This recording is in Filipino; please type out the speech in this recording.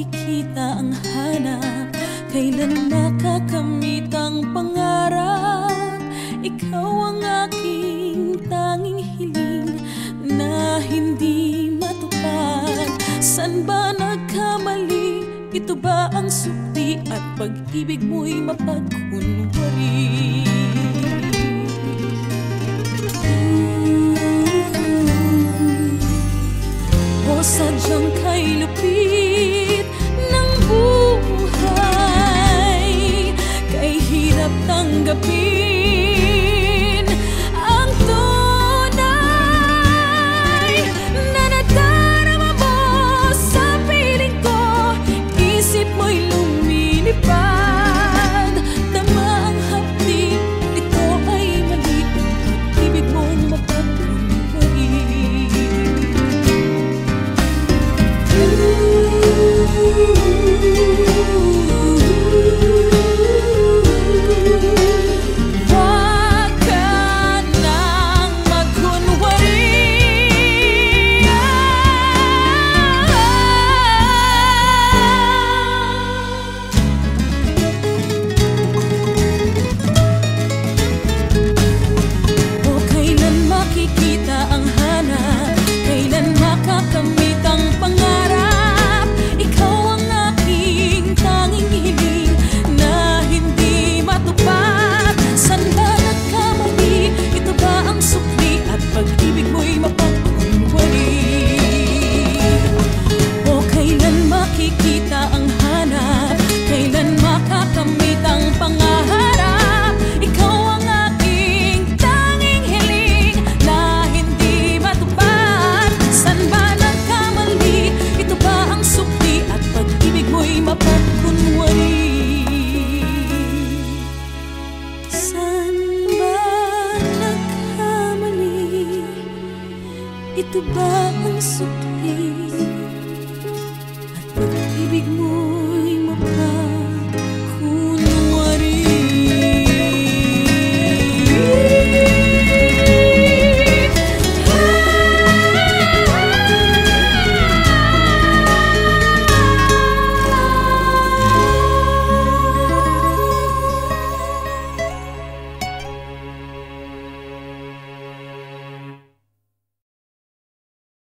Kailan makikita ang hanap Kailan makakamit ang pangarap Ikaw ang aking tanging hiling Na hindi matupad San ba nagkamali? Ito ba ang sukti At pag-ibig mo'y mapagkunwari? Hirap tanggapin. Ang tunay Na nadarama mo sa piling ko Isip mo'y lumilipad Ito ba ang sukli?